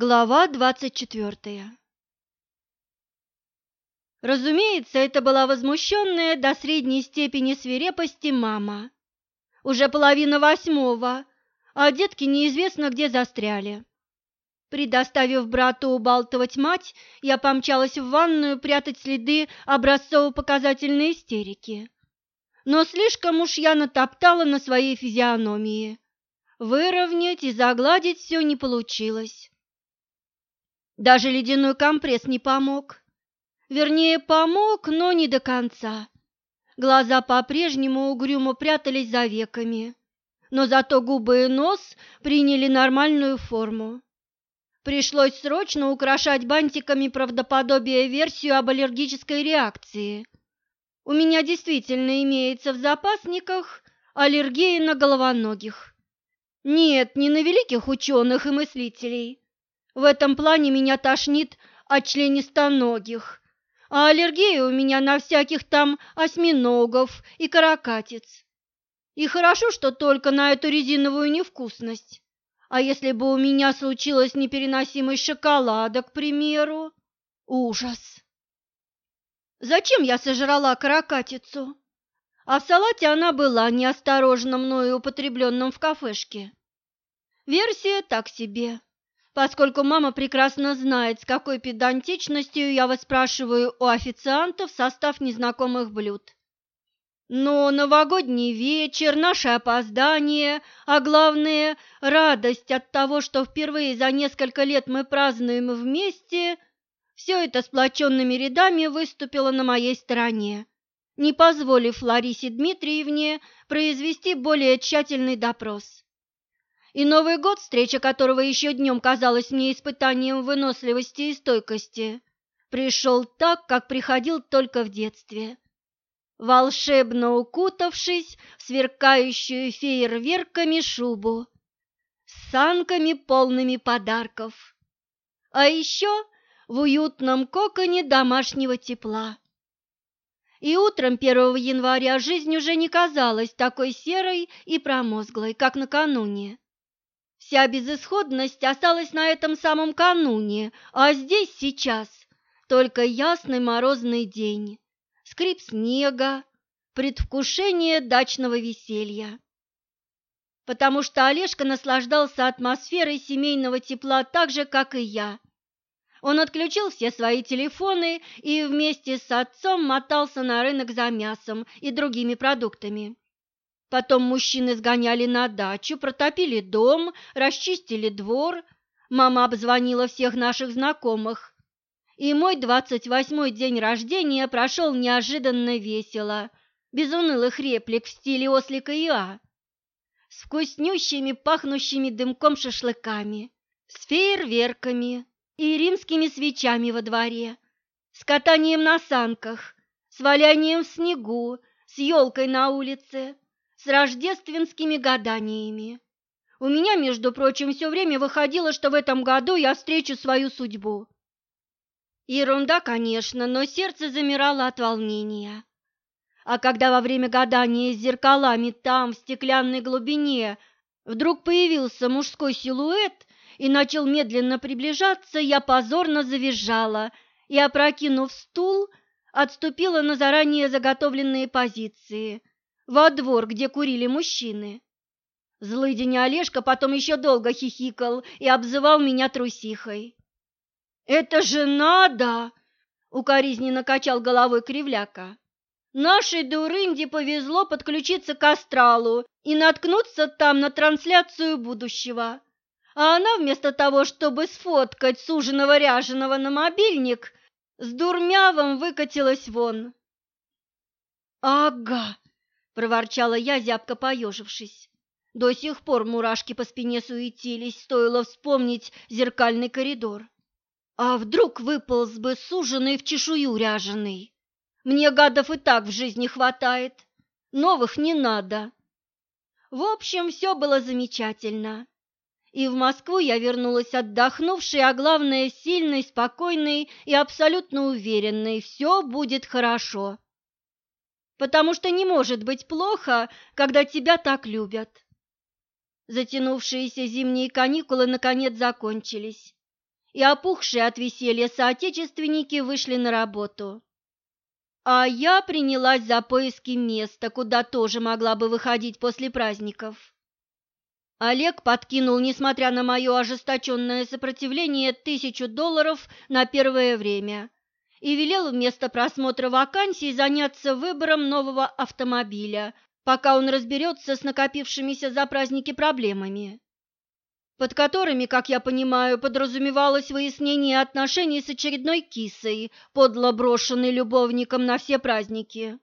Глава двадцать четвертая Разумеется, это была возмущенная до средней степени свирепости мама. Уже половина восьмого, а детки неизвестно где застряли. Предоставив брату убалтывать мать, я помчалась в ванную прятать следы образцово-показательной истерики. Но слишком уж я натоптала на своей физиономии. Выровнять и загладить все не получилось. Даже ледяной компресс не помог. Вернее, помог, но не до конца. Глаза по-прежнему угрюмо прятались за веками, но зато губы и нос приняли нормальную форму. Пришлось срочно украшать бантиками правдоподобие версию об аллергической реакции. У меня действительно имеется в запасниках аллергия на головоногих. Нет, не на великих ученых и мыслителей. В этом плане меня тошнит от членистоногих, а аллергия у меня на всяких там осьминогов и каракатиц. И хорошо, что только на эту резиновую невкусность. А если бы у меня случилась непереносимость шоколада, к примеру? Ужас! Зачем я сожрала каракатицу? А в салате она была неосторожно мною употребленным в кафешке. Версия так себе, поскольку мама прекрасно знает, с какой педантичностью я выспрашиваю у официантов состав незнакомых блюд. Но новогодний вечер, наше опоздание, а главное, радость от того, что впервые за несколько лет мы празднуем вместе, все это сплоченными рядами выступило на моей стороне, не позволив Ларисе Дмитриевне произвести более тщательный допрос. И Новый год, встреча которого еще днем казалась мне испытанием выносливости и стойкости, пришел так, как приходил только в детстве волшебно укутавшись в сверкающую фейерверками шубу, с санками полными подарков, а еще в уютном коконе домашнего тепла. И утром 1 января жизнь уже не казалась такой серой и промозглой, как накануне. Вся безысходность осталась на этом самом кануне, а здесь сейчас только ясный морозный день скрип снега, предвкушение дачного веселья. Потому что Олежка наслаждался атмосферой семейного тепла так же, как и я. Он отключил все свои телефоны и вместе с отцом мотался на рынок за мясом и другими продуктами. Потом мужчины сгоняли на дачу, протопили дом, расчистили двор. Мама обзвонила всех наших знакомых и мой двадцать восьмой день рождения прошел неожиданно весело, без унылых реплик в стиле ослика Иа, с вкуснющими, пахнущими дымком шашлыками, с фейерверками и римскими свечами во дворе, с катанием на санках, с валянием в снегу, с елкой на улице, с рождественскими гаданиями. У меня, между прочим, все время выходило, что в этом году я встречу свою судьбу. Ерунда, конечно, но сердце замирало от волнения. А когда во время гадания с зеркалами там, в стеклянной глубине, вдруг появился мужской силуэт и начал медленно приближаться, я позорно завизжала и, опрокинув стул, отступила на заранее заготовленные позиции, во двор, где курили мужчины. Злый день Олежка потом еще долго хихикал и обзывал меня трусихой. «Это же надо!» — укоризненно качал головой кривляка. «Нашей дурынде повезло подключиться к астралу и наткнуться там на трансляцию будущего. А она вместо того, чтобы сфоткать суженого ряженого на мобильник, с дурмявом выкатилась вон». «Ага!» — проворчала я, зябко поежившись. До сих пор мурашки по спине суетились, стоило вспомнить зеркальный коридор. А вдруг выполз бы суженый в чешую ряженый? Мне гадов и так в жизни хватает, новых не надо. В общем, все было замечательно. И в Москву я вернулась отдохнувшей, а главное, сильной, спокойной и абсолютно уверенной, все будет хорошо. Потому что не может быть плохо, когда тебя так любят. Затянувшиеся зимние каникулы наконец закончились и опухшие от веселья соотечественники вышли на работу. А я принялась за поиски места, куда тоже могла бы выходить после праздников. Олег подкинул, несмотря на мое ожесточенное сопротивление, тысячу долларов на первое время и велел вместо просмотра вакансий заняться выбором нового автомобиля, пока он разберется с накопившимися за праздники проблемами, под которыми, как я понимаю, подразумевалось выяснение отношений с очередной кисой, подло брошенной любовником на все праздники.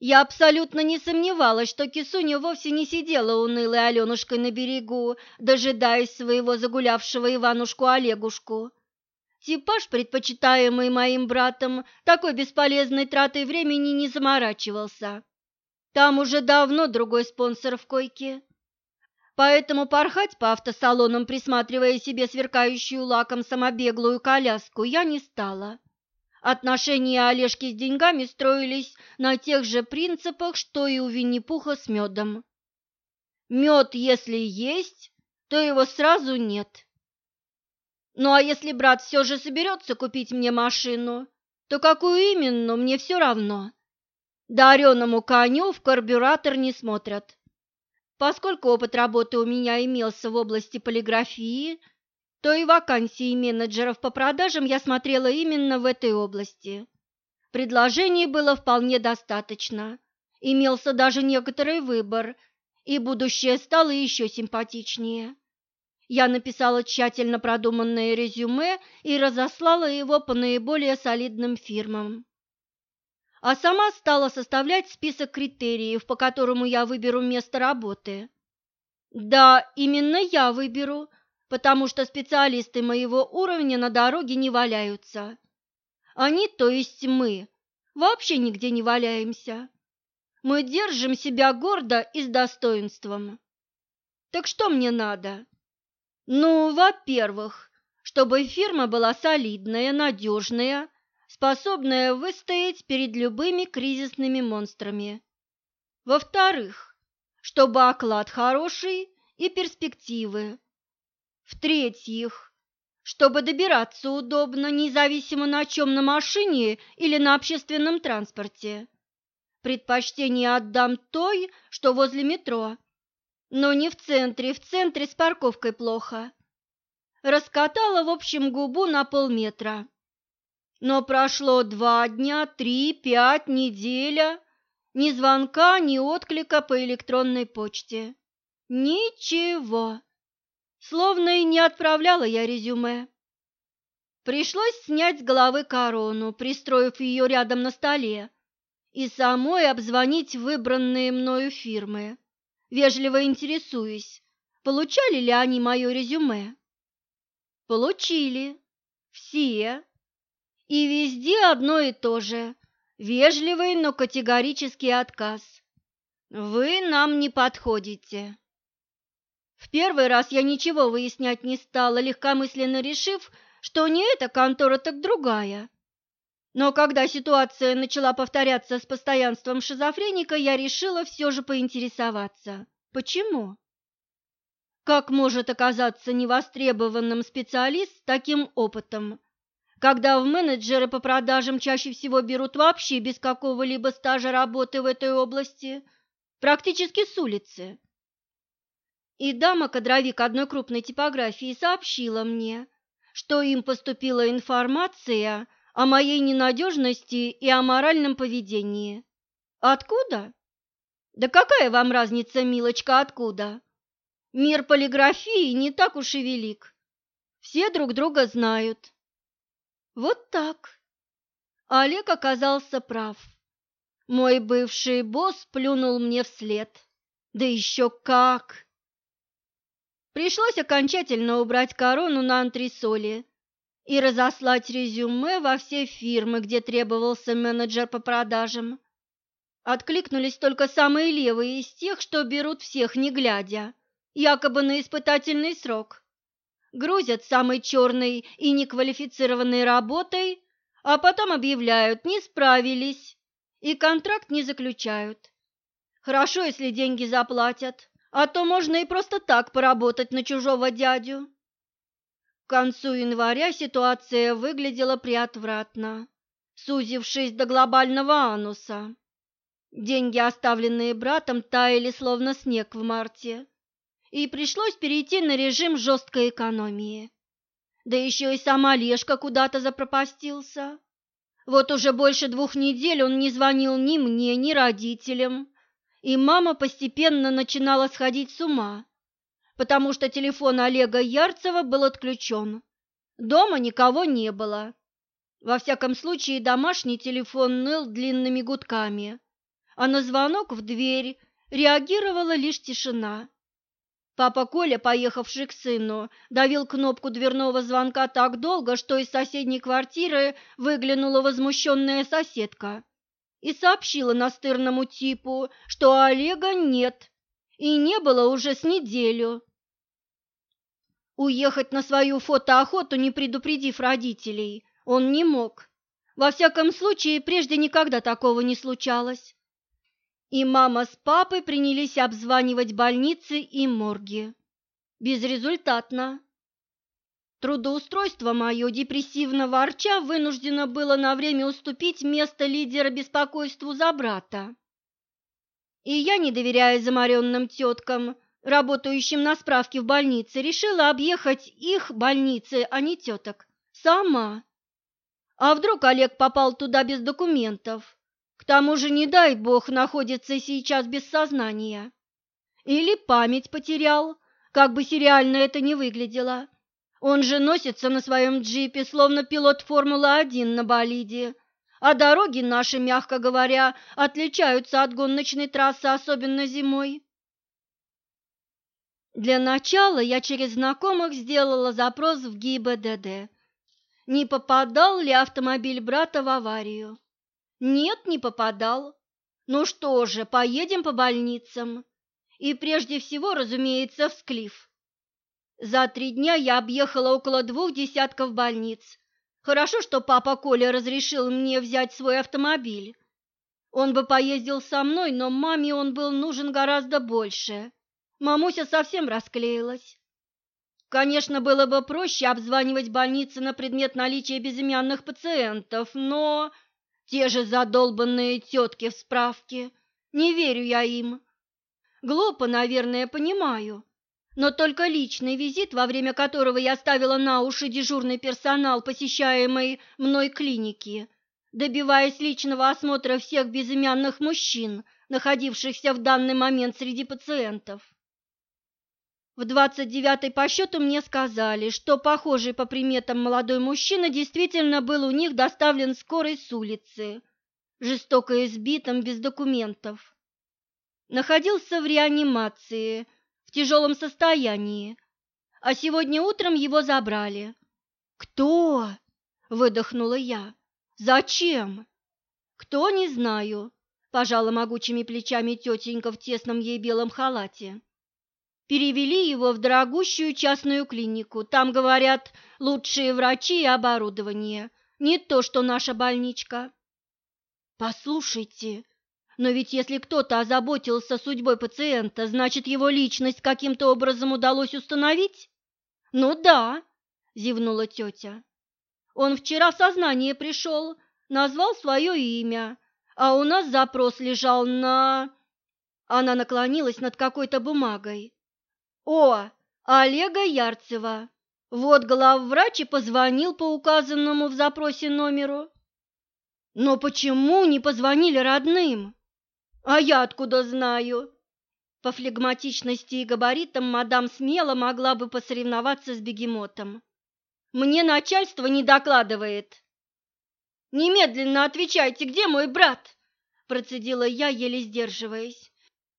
Я абсолютно не сомневалась, что Кисуня вовсе не сидела унылой Аленушкой на берегу, дожидаясь своего загулявшего Иванушку Олегушку. Типаж, предпочитаемый моим братом, такой бесполезной тратой времени не заморачивался. Там уже давно другой спонсор в койке. Поэтому порхать по автосалонам, присматривая себе сверкающую лаком самобеглую коляску, я не стала. Отношения Олежки с деньгами строились на тех же принципах, что и у Винни-Пуха с медом. Мед, если есть, то его сразу нет. Ну а если брат все же соберется купить мне машину, то какую именно, мне все равно. Дареному коню в карбюратор не смотрят. Поскольку опыт работы у меня имелся в области полиграфии – то и вакансии менеджеров по продажам я смотрела именно в этой области. Предложений было вполне достаточно, имелся даже некоторый выбор, и будущее стало еще симпатичнее. Я написала тщательно продуманное резюме и разослала его по наиболее солидным фирмам. А сама стала составлять список критериев, по которому я выберу место работы. Да, именно я выберу, потому что специалисты моего уровня на дороге не валяются. Они, то есть мы, вообще нигде не валяемся. Мы держим себя гордо и с достоинством. Так что мне надо? Ну, во-первых, чтобы фирма была солидная, надежная, способная выстоять перед любыми кризисными монстрами. Во-вторых, чтобы оклад хороший и перспективы. В-третьих, чтобы добираться удобно, независимо на чем, на машине или на общественном транспорте. Предпочтение отдам той, что возле метро. Но не в центре, в центре с парковкой плохо. Раскатала, в общем, губу на полметра. Но прошло два дня, три, пять, неделя. Ни звонка, ни отклика по электронной почте. Ничего. Словно и не отправляла я резюме. Пришлось снять с головы корону, пристроив ее рядом на столе, и самой обзвонить выбранные мною фирмы, вежливо интересуясь, получали ли они мое резюме. Получили. Все. И везде одно и то же. Вежливый, но категорический отказ. Вы нам не подходите. В первый раз я ничего выяснять не стала, легкомысленно решив, что не эта контора, так другая. Но когда ситуация начала повторяться с постоянством шизофреника, я решила все же поинтересоваться. Почему? Как может оказаться невостребованным специалист с таким опытом, когда в менеджеры по продажам чаще всего берут вообще без какого-либо стажа работы в этой области, практически с улицы? И дама-кадровик одной крупной типографии сообщила мне, что им поступила информация о моей ненадежности и о моральном поведении. Откуда? Да какая вам разница, милочка, откуда? Мир полиграфии не так уж и велик. Все друг друга знают. Вот так. Олег оказался прав. Мой бывший босс плюнул мне вслед. Да еще как! Пришлось окончательно убрать корону на антресоли и разослать резюме во все фирмы, где требовался менеджер по продажам. Откликнулись только самые левые из тех, что берут всех не глядя, якобы на испытательный срок. Грузят самой черной и неквалифицированной работой, а потом объявляют «не справились» и контракт не заключают. Хорошо, если деньги заплатят а то можно и просто так поработать на чужого дядю. К концу января ситуация выглядела приотвратно, сузившись до глобального ануса. Деньги, оставленные братом, таяли словно снег в марте, и пришлось перейти на режим жесткой экономии. Да еще и сам Олежка куда-то запропастился. Вот уже больше двух недель он не звонил ни мне, ни родителям, и мама постепенно начинала сходить с ума, потому что телефон Олега Ярцева был отключен. Дома никого не было. Во всяком случае, домашний телефон ныл длинными гудками, а на звонок в дверь реагировала лишь тишина. Папа Коля, поехавший к сыну, давил кнопку дверного звонка так долго, что из соседней квартиры выглянула возмущенная соседка и сообщила настырному типу, что Олега нет и не было уже с неделю. Уехать на свою фотоохоту, не предупредив родителей, он не мог. Во всяком случае, прежде никогда такого не случалось и мама с папой принялись обзванивать больницы и морги. Безрезультатно. Трудоустройство мое, депрессивно ворча, вынуждено было на время уступить место лидера беспокойству за брата. И я, не доверяя заморенным теткам, работающим на справке в больнице, решила объехать их больницы, а не теток, сама. А вдруг Олег попал туда без документов? К тому же, не дай бог, находится сейчас без сознания. Или память потерял, как бы сериально это ни выглядело. Он же носится на своем джипе, словно пилот Формулы-1 на болиде, а дороги наши, мягко говоря, отличаются от гоночной трассы, особенно зимой. Для начала я через знакомых сделала запрос в ГИБДД. Не попадал ли автомобиль брата в аварию? Нет, не попадал. Ну что же, поедем по больницам. И прежде всего, разумеется, в Склиф. За три дня я объехала около двух десятков больниц. Хорошо, что папа Коля разрешил мне взять свой автомобиль. Он бы поездил со мной, но маме он был нужен гораздо больше. Мамуся совсем расклеилась. Конечно, было бы проще обзванивать больницы на предмет наличия безымянных пациентов, но те же задолбанные тетки в справке. Не верю я им. Глупо, наверное, понимаю. Но только личный визит, во время которого я ставила на уши дежурный персонал посещаемой мной клиники, добиваясь личного осмотра всех безымянных мужчин, находившихся в данный момент среди пациентов. В двадцать девятой по счету мне сказали, что похожий по приметам молодой мужчина действительно был у них доставлен скорой с улицы, жестоко избитым, без документов. Находился в реанимации, тяжелом состоянии, а сегодня утром его забрали. «Кто?» – выдохнула я. «Зачем?» «Кто, не знаю», – пожала могучими плечами тетенька в тесном ей белом халате. Перевели его в дорогущую частную клинику. Там, говорят, лучшие врачи и оборудование. Не то, что наша больничка. Послушайте, но ведь если кто-то озаботился судьбой пациента, значит, его личность каким-то образом удалось установить? Ну да, зевнула тетя. Он вчера в сознание пришел, назвал свое имя, а у нас запрос лежал на... Она наклонилась над какой-то бумагой. О, Олега Ярцева. Вот главврач и позвонил по указанному в запросе номеру. Но почему не позвонили родным? А я откуда знаю? По флегматичности и габаритам мадам смело могла бы посоревноваться с бегемотом. Мне начальство не докладывает. Немедленно отвечайте, где мой брат? Процедила я, еле сдерживаясь.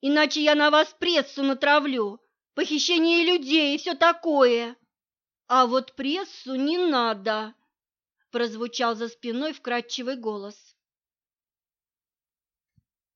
Иначе я на вас прессу натравлю похищение людей и все такое. А вот прессу не надо, прозвучал за спиной вкрадчивый голос.